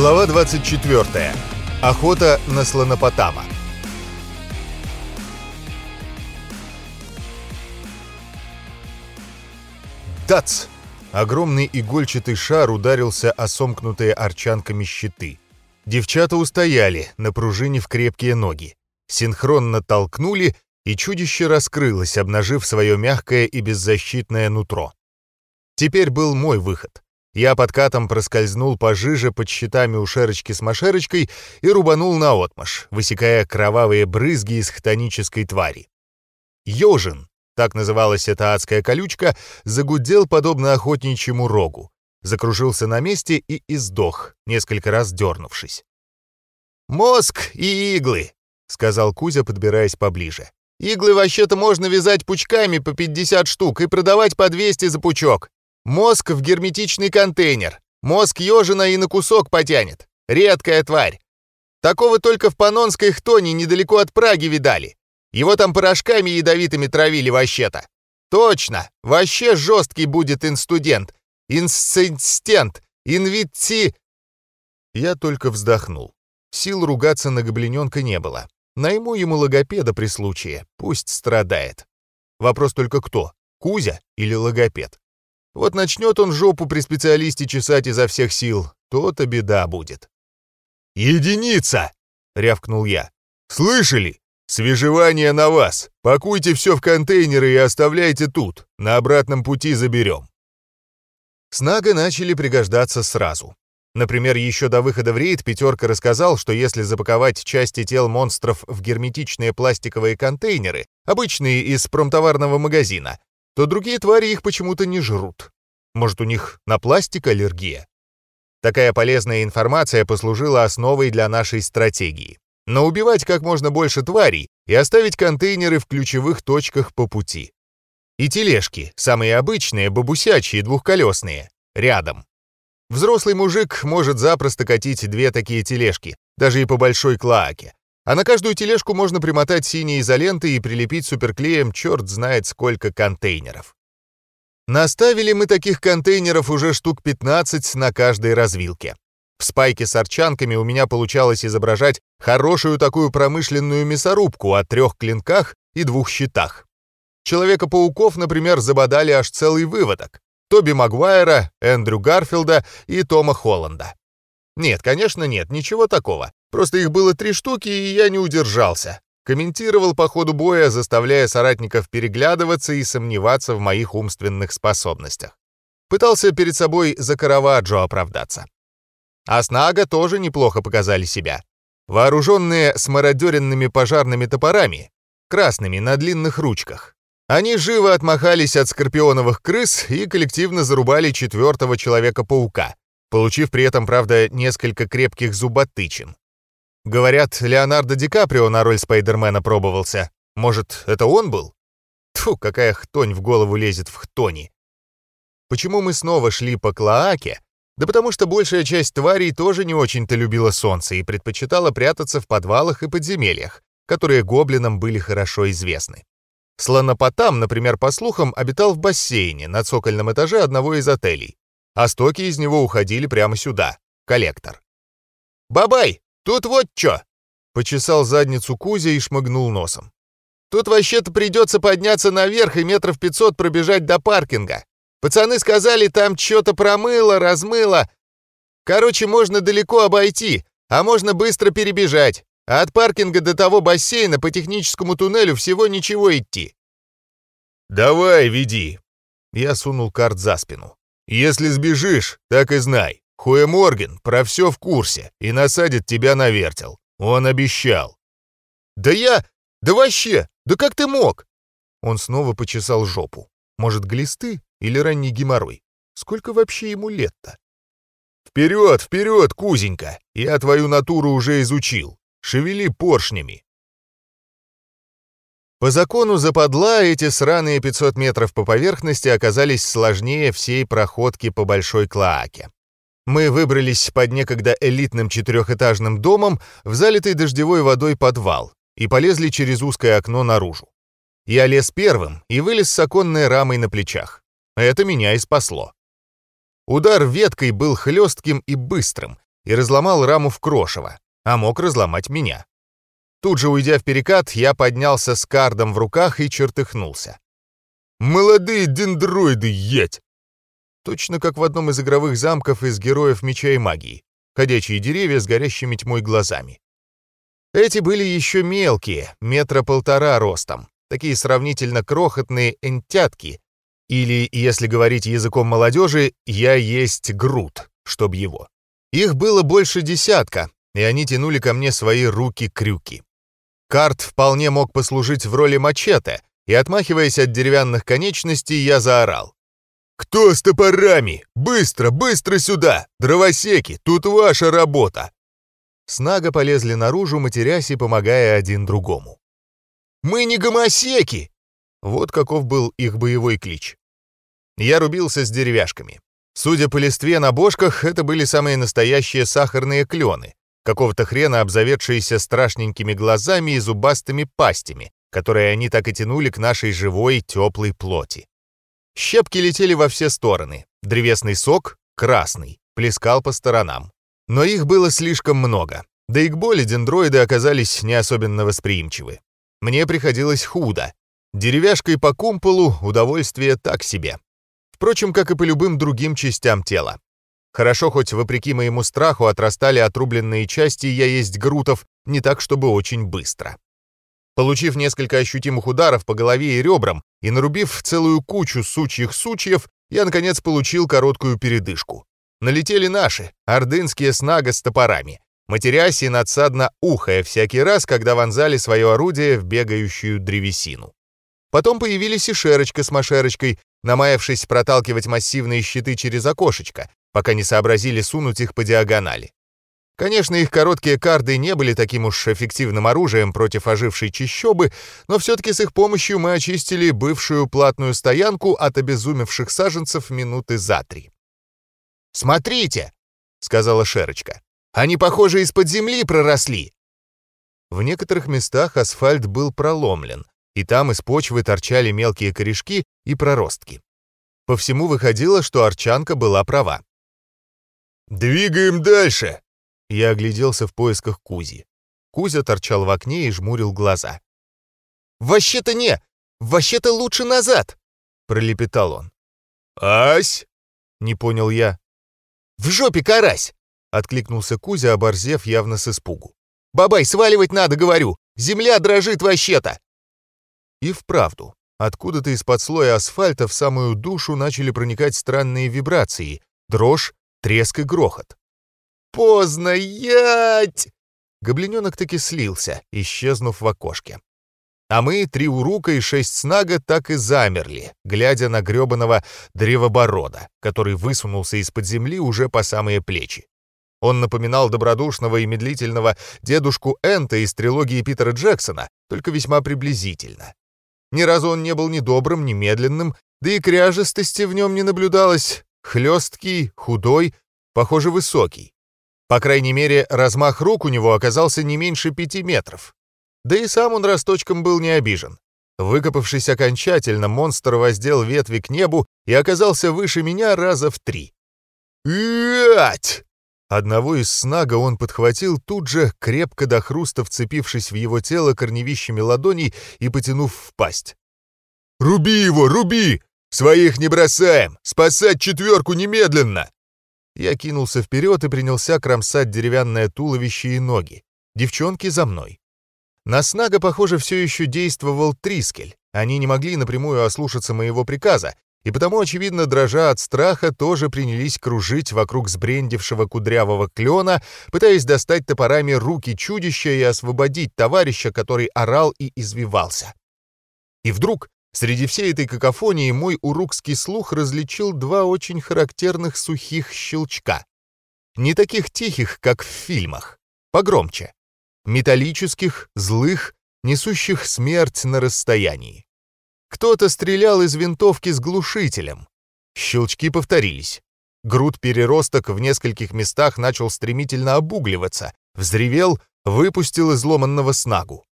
Глава 24. Охота на слонопотама. Дац! Огромный игольчатый шар ударился о сомкнутые арчанками щиты. Девчата устояли, напружинив крепкие ноги. Синхронно толкнули, и чудище раскрылось, обнажив свое мягкое и беззащитное нутро. Теперь был мой выход. Я подкатом проскользнул пожиже под щитами у шерочки с машерочкой и рубанул наотмашь, высекая кровавые брызги из хтонической твари. Ёжин, так называлась эта адская колючка, загудел подобно охотничьему рогу, закружился на месте и издох, несколько раз дернувшись. «Мозг и иглы», — сказал Кузя, подбираясь поближе. «Иглы вообще-то можно вязать пучками по 50 штук и продавать по 200 за пучок. Мозг в герметичный контейнер. Мозг ежина и на кусок потянет. Редкая тварь. Такого только в Панонской хтоне недалеко от Праги видали. Его там порошками ядовитыми травили вообще-то. Точно, вообще жесткий будет инстудент. Инсценстент. Инвитси... Я только вздохнул. Сил ругаться на гоблиненка не было. Найму ему логопеда при случае, пусть страдает. Вопрос только кто, Кузя или логопед? Вот начнет он жопу при специалисте чесать изо всех сил, то-то беда будет. «Единица!» — рявкнул я. «Слышали? Свежевание на вас! Пакуйте все в контейнеры и оставляйте тут. На обратном пути заберем». Снага начали пригождаться сразу. Например, еще до выхода в рейд пятерка рассказал, что если запаковать части тел монстров в герметичные пластиковые контейнеры, обычные из промтоварного магазина, то другие твари их почему-то не жрут. Может, у них на пластик аллергия? Такая полезная информация послужила основой для нашей стратегии. Но убивать как можно больше тварей и оставить контейнеры в ключевых точках по пути. И тележки, самые обычные, бабусячие, двухколесные, рядом. Взрослый мужик может запросто катить две такие тележки, даже и по большой клоаке. А на каждую тележку можно примотать синие изоленты и прилепить суперклеем черт знает сколько контейнеров. Наставили мы таких контейнеров уже штук 15 на каждой развилке. В спайке с арчанками у меня получалось изображать хорошую такую промышленную мясорубку о трех клинках и двух щитах. Человека-пауков, например, забодали аж целый выводок. Тоби Магуайра, Эндрю Гарфилда и Тома Холланда. Нет, конечно, нет, ничего такого. Просто их было три штуки, и я не удержался. Комментировал по ходу боя, заставляя соратников переглядываться и сомневаться в моих умственных способностях. Пытался перед собой за Караваджо оправдаться. А Снага тоже неплохо показали себя. Вооруженные смародеренными пожарными топорами, красными на длинных ручках. Они живо отмахались от скорпионовых крыс и коллективно зарубали четвертого Человека-паука, получив при этом, правда, несколько крепких зуботычин. Говорят, Леонардо Ди Каприо на роль Спайдермена пробовался. Может, это он был? Тьфу, какая хтонь в голову лезет в хтони. Почему мы снова шли по Клоаке? Да потому что большая часть тварей тоже не очень-то любила солнце и предпочитала прятаться в подвалах и подземельях, которые гоблинам были хорошо известны. Слонопотам, например, по слухам, обитал в бассейне на цокольном этаже одного из отелей, а стоки из него уходили прямо сюда, коллектор. «Бабай, тут вот чё!» — почесал задницу Кузя и шмыгнул носом. «Тут вообще-то придется подняться наверх и метров пятьсот пробежать до паркинга. Пацаны сказали, там что-то промыло, размыло. Короче, можно далеко обойти, а можно быстро перебежать. А от паркинга до того бассейна по техническому туннелю всего ничего идти. «Давай, веди!» Я сунул карт за спину. «Если сбежишь, так и знай. Хуэ Морген про все в курсе и насадит тебя на вертел. Он обещал». «Да я... Да вообще! Да как ты мог?» Он снова почесал жопу. Может, глисты или ранний геморрой? Сколько вообще ему лет-то? «Вперед, вперед, Кузенька! Я твою натуру уже изучил. Шевели поршнями!» По закону западла эти сраные 500 метров по поверхности оказались сложнее всей проходки по большой клоаке. Мы выбрались под некогда элитным четырехэтажным домом в залитый дождевой водой подвал и полезли через узкое окно наружу. Я лез первым и вылез с оконной рамой на плечах. Это меня и спасло. Удар веткой был хлестким и быстрым, и разломал раму в крошево, а мог разломать меня. Тут же, уйдя в перекат, я поднялся с кардом в руках и чертыхнулся. «Молодые дендроиды, ять!» Точно как в одном из игровых замков из героев Меча и Магии. Ходячие деревья с горящими тьмой глазами. Эти были еще мелкие, метра полтора ростом. Такие сравнительно крохотные энтятки. Или, если говорить языком молодежи, я есть груд, чтоб его. Их было больше десятка, и они тянули ко мне свои руки-крюки. Карт вполне мог послужить в роли мачете, и, отмахиваясь от деревянных конечностей, я заорал. «Кто с топорами? Быстро, быстро сюда! Дровосеки, тут ваша работа!» Снага полезли наружу, матерясь и помогая один другому. «Мы не гомосеки!» Вот каков был их боевой клич. Я рубился с деревяшками. Судя по листве на бошках, это были самые настоящие сахарные клены, какого-то хрена обзаведшиеся страшненькими глазами и зубастыми пастями, которые они так и тянули к нашей живой теплой плоти. Щепки летели во все стороны, древесный сок, красный, плескал по сторонам. Но их было слишком много, да и к боли дендроиды оказались не особенно восприимчивы. Мне приходилось худо. Деревяшкой по кумполу удовольствие так себе. Впрочем, как и по любым другим частям тела. Хорошо, хоть вопреки моему страху отрастали отрубленные части, я есть грутов не так, чтобы очень быстро. Получив несколько ощутимых ударов по голове и ребрам и нарубив целую кучу сучьих сучьев, я, наконец, получил короткую передышку. Налетели наши, ордынские снага с топорами, матерясь и надсадно ухая всякий раз, когда вонзали свое орудие в бегающую древесину. Потом появились и Шерочка с Машерочкой, намаявшись проталкивать массивные щиты через окошечко, пока не сообразили сунуть их по диагонали. Конечно, их короткие карды не были таким уж эффективным оружием против ожившей чищобы, но все-таки с их помощью мы очистили бывшую платную стоянку от обезумевших саженцев минуты за три. «Смотрите!» — сказала Шерочка. «Они, похоже, из-под земли проросли!» В некоторых местах асфальт был проломлен, и там из почвы торчали мелкие корешки и проростки. По всему выходило, что Арчанка была права. «Двигаем дальше!» Я огляделся в поисках Кузи. Кузя торчал в окне и жмурил глаза. «Вообще-то не! Вообще-то лучше назад!» — пролепетал он. «Ась?» — не понял я. «В жопе карась!» — откликнулся Кузя, оборзев явно с испугу. «Бабай, сваливать надо, говорю! Земля дрожит вообще-то!» И вправду, откуда-то из-под слоя асфальта в самую душу начали проникать странные вибрации, дрожь, треск и грохот. «Поздно, ять!» Гоблиненок таки слился, исчезнув в окошке. А мы, три урука и шесть снага, так и замерли, глядя на грёбаного древоборода, который высунулся из-под земли уже по самые плечи. Он напоминал добродушного и медлительного дедушку Энта из трилогии Питера Джексона, только весьма приблизительно. Ни разу он не был ни добрым, ни медленным, да и кряжестости в нем не наблюдалось. Хлесткий, худой, похоже, высокий. По крайней мере, размах рук у него оказался не меньше пяти метров. Да и сам он росточком был не обижен. Выкопавшись окончательно, монстр воздел ветви к небу и оказался выше меня раза в три. «Ять!» Одного из снага он подхватил тут же, крепко до хруста вцепившись в его тело корневищами ладоней и потянув в пасть. «Руби его, руби! Своих не бросаем! Спасать четверку немедленно!» Я кинулся вперед и принялся кромсать деревянное туловище и ноги. Девчонки за мной. На снага, похоже, все еще действовал Трискель. Они не могли напрямую ослушаться моего приказа, и потому, очевидно, дрожа от страха, тоже принялись кружить вокруг сбрендившего кудрявого клена, пытаясь достать топорами руки чудища и освободить товарища, который орал и извивался. И вдруг, среди всей этой какофонии, мой урукский слух различил два очень характерных сухих щелчка. Не таких тихих, как в фильмах, погромче. Металлических, злых, несущих смерть на расстоянии. Кто-то стрелял из винтовки с глушителем. Щелчки повторились. Груд-переросток в нескольких местах начал стремительно обугливаться, взревел, выпустил изломанного снагу.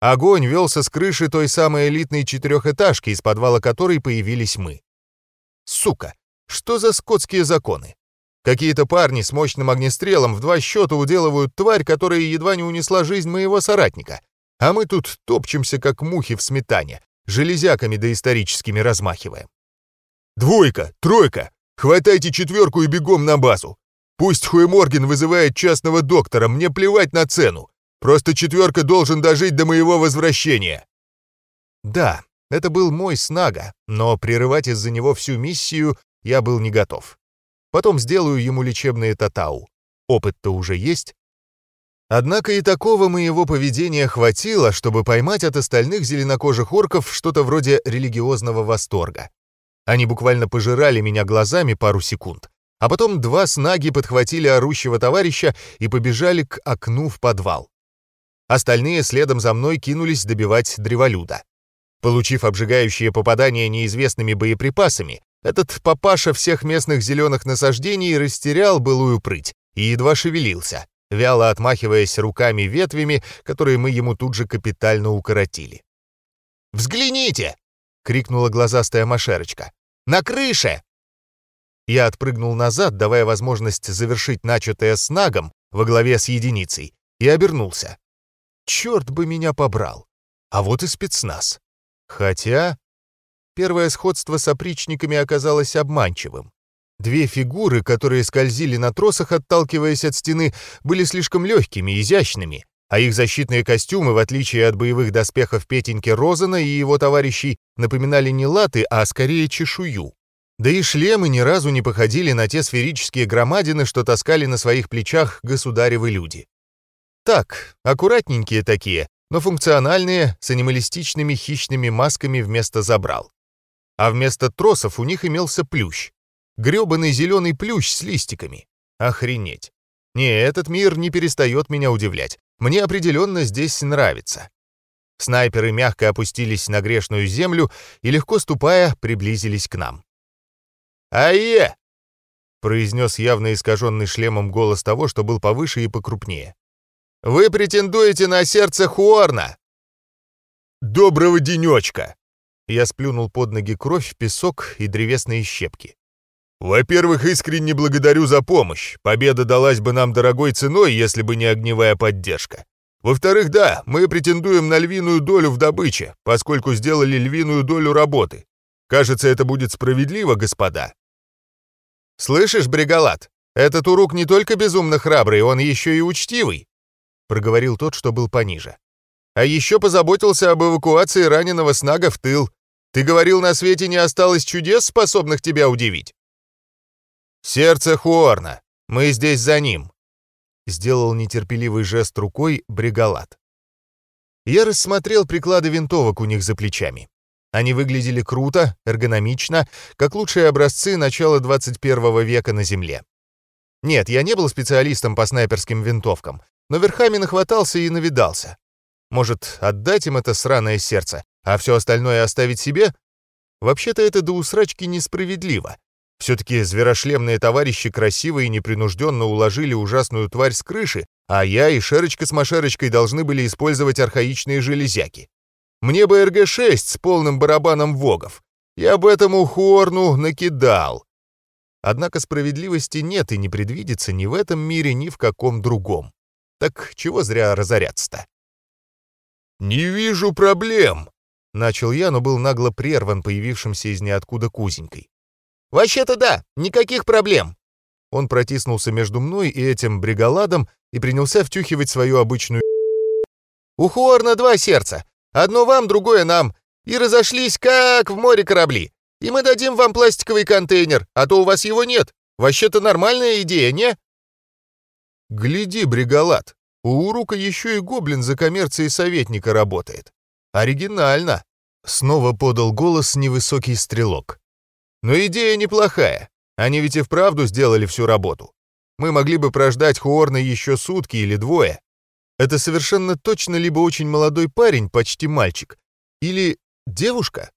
Огонь велся с крыши той самой элитной четырехэтажки, из подвала которой появились мы. Сука, что за скотские законы? Какие-то парни с мощным огнестрелом в два счета уделывают тварь, которая едва не унесла жизнь моего соратника. А мы тут топчемся, как мухи в сметане, железяками доисторическими размахиваем. «Двойка! Тройка! Хватайте четверку и бегом на базу! Пусть Хуеморген вызывает частного доктора, мне плевать на цену! Просто четверка должен дожить до моего возвращения!» Да, это был мой снага, но прерывать из-за него всю миссию я был не готов. Потом сделаю ему лечебные татау. Опыт-то уже есть. Однако и такого моего поведения хватило, чтобы поймать от остальных зеленокожих орков что-то вроде религиозного восторга. Они буквально пожирали меня глазами пару секунд, а потом два снаги подхватили орущего товарища и побежали к окну в подвал. Остальные следом за мной кинулись добивать древолюда. Получив обжигающее попадание неизвестными боеприпасами, этот папаша всех местных зеленых насаждений растерял былую прыть и едва шевелился, вяло отмахиваясь руками-ветвями, которые мы ему тут же капитально укоротили. «Взгляните!» — крикнула глазастая Машерочка. «На крыше!» Я отпрыгнул назад, давая возможность завершить начатое с нагом во главе с единицей, и обернулся. Черт бы меня побрал! А вот и спецназ. Хотя Первое сходство с опричниками оказалось обманчивым. Две фигуры, которые скользили на тросах, отталкиваясь от стены, были слишком легкими, изящными, а их защитные костюмы, в отличие от боевых доспехов Петеньки Розана и его товарищей, напоминали не латы, а скорее чешую. Да и шлемы ни разу не походили на те сферические громадины, что таскали на своих плечах государевы люди. Так, аккуратненькие такие, но функциональные, с анималистичными хищными масками вместо забрал а вместо тросов у них имелся плющ. грёбаный зеленый плющ с листиками. Охренеть. Не, этот мир не перестает меня удивлять. Мне определенно здесь нравится. Снайперы мягко опустились на грешную землю и, легко ступая, приблизились к нам. «Ае!» — произнес явно искаженный шлемом голос того, что был повыше и покрупнее. «Вы претендуете на сердце Хуорна!» «Доброго денечка!» Я сплюнул под ноги кровь, песок и древесные щепки. «Во-первых, искренне благодарю за помощь. Победа далась бы нам дорогой ценой, если бы не огневая поддержка. Во-вторых, да, мы претендуем на львиную долю в добыче, поскольку сделали львиную долю работы. Кажется, это будет справедливо, господа». «Слышишь, Бригалат, этот урук не только безумно храбрый, он еще и учтивый», проговорил тот, что был пониже. «А еще позаботился об эвакуации раненого снага в тыл. Ты говорил, на свете не осталось чудес, способных тебя удивить?» «Сердце Хуорна. Мы здесь за ним», — сделал нетерпеливый жест рукой Бригалат. Я рассмотрел приклады винтовок у них за плечами. Они выглядели круто, эргономично, как лучшие образцы начала 21 века на Земле. Нет, я не был специалистом по снайперским винтовкам, но верхами нахватался и навидался. Может, отдать им это сраное сердце, а все остальное оставить себе? Вообще-то это до усрачки несправедливо. Все-таки зверошлемные товарищи красиво и непринужденно уложили ужасную тварь с крыши, а я и Шерочка с Машерочкой должны были использовать архаичные железяки. Мне бы РГ-6 с полным барабаном вогов. Я бы этому Хуорну накидал. Однако справедливости нет и не предвидится ни в этом мире, ни в каком другом. Так чего зря разоряться-то? «Не вижу проблем», Начал я, но был нагло прерван появившимся из ниоткуда кузенькой. «Вообще-то да, никаких проблем!» Он протиснулся между мной и этим бригаладом и принялся втюхивать свою обычную «У Хуорна два сердца. Одно вам, другое нам. И разошлись, как в море корабли. И мы дадим вам пластиковый контейнер, а то у вас его нет. Вообще-то нормальная идея, не?» «Гляди, бригалад, у Урука еще и гоблин за коммерцией советника работает. «Оригинально!» — снова подал голос невысокий стрелок. «Но идея неплохая. Они ведь и вправду сделали всю работу. Мы могли бы прождать Хуорна еще сутки или двое. Это совершенно точно либо очень молодой парень, почти мальчик, или девушка.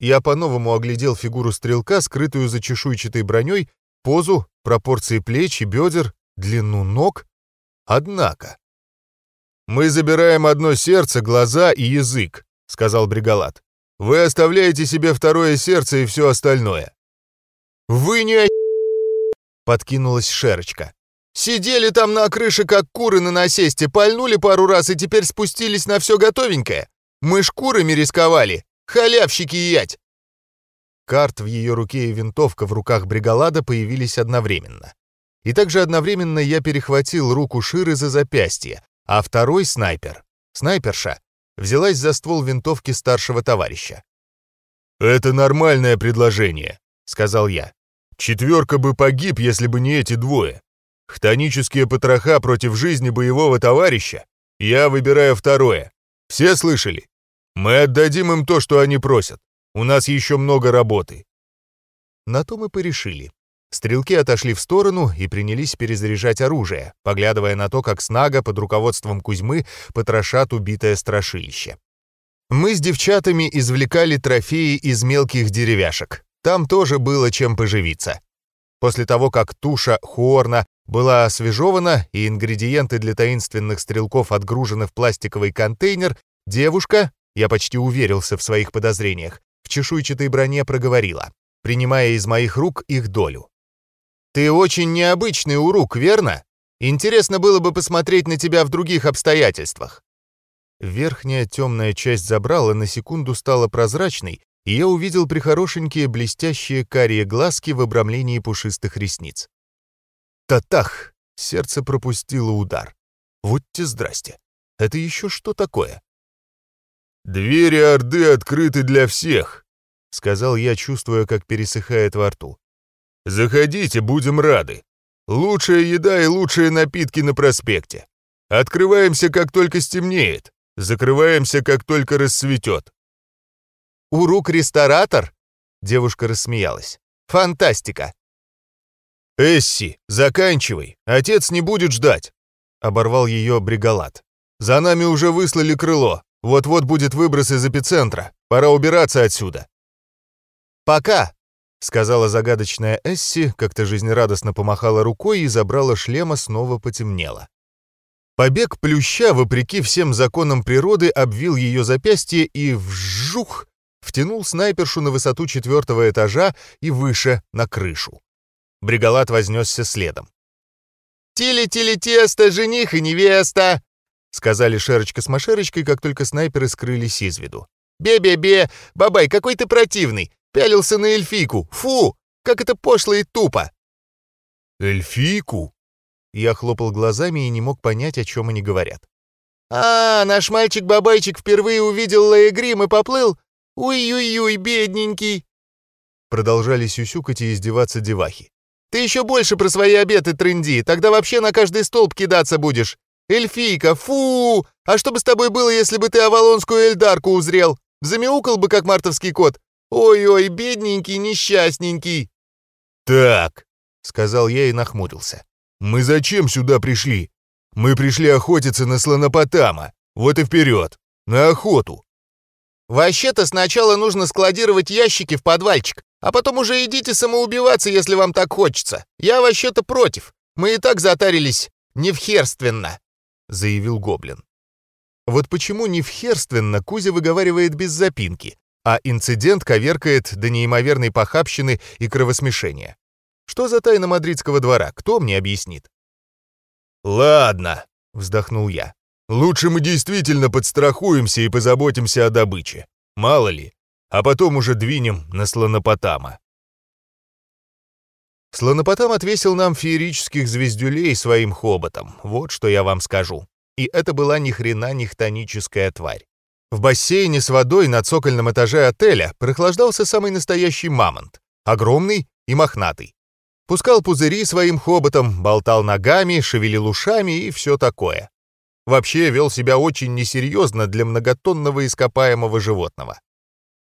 Я по-новому оглядел фигуру стрелка, скрытую за чешуйчатой броней, позу, пропорции плеч и бедер, длину ног. Однако... «Мы забираем одно сердце, глаза и язык», — сказал Бригалат. «Вы оставляете себе второе сердце и все остальное». «Вы не подкинулась Шерочка. «Сидели там на крыше, как куры на насесте, пальнули пару раз и теперь спустились на все готовенькое. Мы ж курами рисковали, халявщики ять!» Карт в ее руке и винтовка в руках Бригалада появились одновременно. И также одновременно я перехватил руку Ширы за запястье, а второй снайпер, снайперша, взялась за ствол винтовки старшего товарища. «Это нормальное предложение», — сказал я. «Четверка бы погиб, если бы не эти двое. Хтонические потроха против жизни боевого товарища. Я выбираю второе. Все слышали? Мы отдадим им то, что они просят. У нас еще много работы». На то мы порешили. Стрелки отошли в сторону и принялись перезаряжать оружие, поглядывая на то, как Снага под руководством Кузьмы потрошат убитое страшилище. Мы с девчатами извлекали трофеи из мелких деревяшек. Там тоже было чем поживиться. После того, как туша Хуорна была освежевана и ингредиенты для таинственных стрелков отгружены в пластиковый контейнер, девушка, я почти уверился в своих подозрениях, в чешуйчатой броне проговорила, принимая из моих рук их долю. «Ты очень необычный урук, верно? Интересно было бы посмотреть на тебя в других обстоятельствах». Верхняя темная часть забрала на секунду стала прозрачной, и я увидел прихорошенькие блестящие карие глазки в обрамлении пушистых ресниц. Татах! Сердце пропустило удар. Вот те здрасте. Это еще что такое? «Двери Орды открыты для всех», — сказал я, чувствуя, как пересыхает во рту. «Заходите, будем рады. Лучшая еда и лучшие напитки на проспекте. Открываемся, как только стемнеет. Закрываемся, как только рассветет». «Урук-ресторатор?» — девушка рассмеялась. «Фантастика!» «Эсси, заканчивай, отец не будет ждать!» — оборвал ее Бригалат. «За нами уже выслали крыло, вот-вот будет выброс из эпицентра, пора убираться отсюда». «Пока!» — сказала загадочная Эсси, как-то жизнерадостно помахала рукой и забрала шлема, снова потемнело. Побег плюща, вопреки всем законам природы, обвил ее запястье и вжух втянул снайпершу на высоту четвертого этажа и выше, на крышу. Бригалат вознесся следом. «Тили-тили-тесто, жених и невеста!» сказали Шерочка с Машерочкой, как только снайперы скрылись из виду. «Бе-бе-бе! Бабай, какой ты противный! Пялился на эльфийку! Фу! Как это пошло и тупо!» «Эльфийку?» Я хлопал глазами и не мог понять, о чем они говорят. «А, наш мальчик-бабайчик впервые увидел Лаегрим и поплыл? Уй-уй-уй, бедненький!» Продолжали сюсюкать и издеваться девахи. «Ты еще больше про свои обеты трынди, тогда вообще на каждый столб кидаться будешь. Эльфийка, фу! А что бы с тобой было, если бы ты Авалонскую Эльдарку узрел? Замяукал бы, как мартовский кот. Ой-ой, бедненький, несчастненький!» «Так», — сказал я и нахмурился. Мы зачем сюда пришли? Мы пришли охотиться на слонопотама. Вот и вперед. На охоту. Вообще-то сначала нужно складировать ящики в подвальчик, а потом уже идите самоубиваться, если вам так хочется. Я вообще-то против. Мы и так затарились невхерственно, заявил гоблин. Вот почему невхерственно Кузя выговаривает без запинки, а инцидент коверкает до неимоверной похабщины и кровосмешения. Что за тайна мадридского двора? Кто мне объяснит? «Ладно», — вздохнул я. «Лучше мы действительно подстрахуемся и позаботимся о добыче. Мало ли. А потом уже двинем на слонопотама». Слонопотам отвесил нам феерических звездюлей своим хоботом. Вот что я вам скажу. И это была ни хрена не хтоническая тварь. В бассейне с водой на цокольном этаже отеля прохлаждался самый настоящий мамонт. Огромный и мохнатый. Пускал пузыри своим хоботом, болтал ногами, шевелил ушами и все такое. Вообще вел себя очень несерьезно для многотонного ископаемого животного.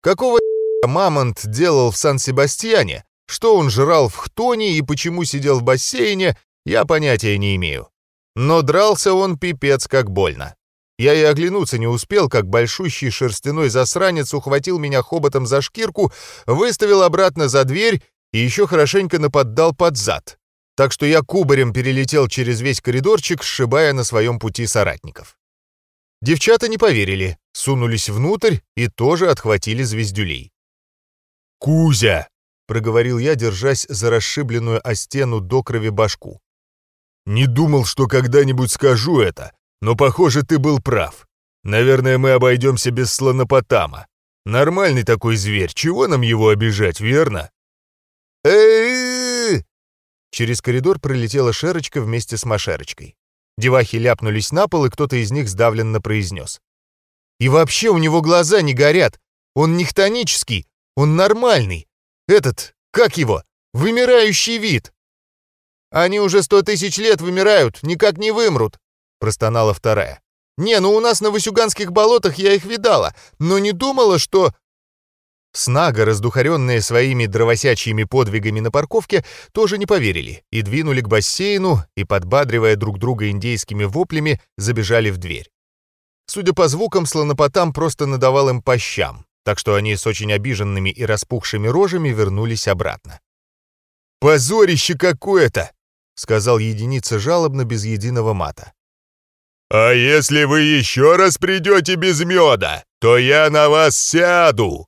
Какого мамонт делал в Сан-Себастьяне, что он жрал в Хтоне и почему сидел в бассейне, я понятия не имею. Но дрался он пипец как больно. Я и оглянуться не успел, как большущий шерстяной засранец ухватил меня хоботом за шкирку, выставил обратно за дверь и еще хорошенько наподдал под зад, так что я кубарем перелетел через весь коридорчик, сшибая на своем пути соратников. Девчата не поверили, сунулись внутрь и тоже отхватили звездюлей. «Кузя!» проговорил я, держась за расшибленную о стену до крови башку. «Не думал, что когда-нибудь скажу это, но, похоже, ты был прав. Наверное, мы обойдемся без слонопотама. Нормальный такой зверь, чего нам его обижать, верно?» Через коридор пролетела Шерочка вместе с Машерочкой. Девахи ляпнулись на пол, и кто-то из них сдавленно произнес. «И вообще у него глаза не горят. Он не хтонический, он нормальный. Этот, как его, вымирающий вид». «Они уже сто тысяч лет вымирают, никак не вымрут», — простонала вторая. «Не, ну у нас на Васюганских болотах я их видала, но не думала, что...» Снага, раздухаренные своими дровосячьими подвигами на парковке, тоже не поверили и двинули к бассейну и, подбадривая друг друга индейскими воплями, забежали в дверь. Судя по звукам, слонопотам просто надавал им по щам, так что они с очень обиженными и распухшими рожами вернулись обратно. «Позорище какое-то!» — сказал единица жалобно без единого мата. «А если вы еще раз придете без меда, то я на вас сяду!»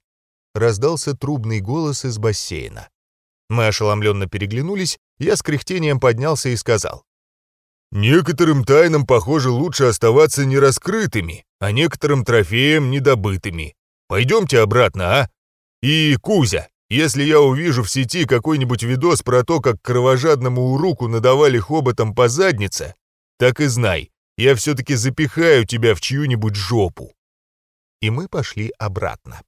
раздался трубный голос из бассейна. Мы ошеломленно переглянулись, я с кряхтением поднялся и сказал. «Некоторым тайнам, похоже, лучше оставаться нераскрытыми, а некоторым трофеям недобытыми. Пойдемте обратно, а? И, Кузя, если я увижу в сети какой-нибудь видос про то, как кровожадному уруку надавали хоботом по заднице, так и знай, я все-таки запихаю тебя в чью-нибудь жопу». И мы пошли обратно.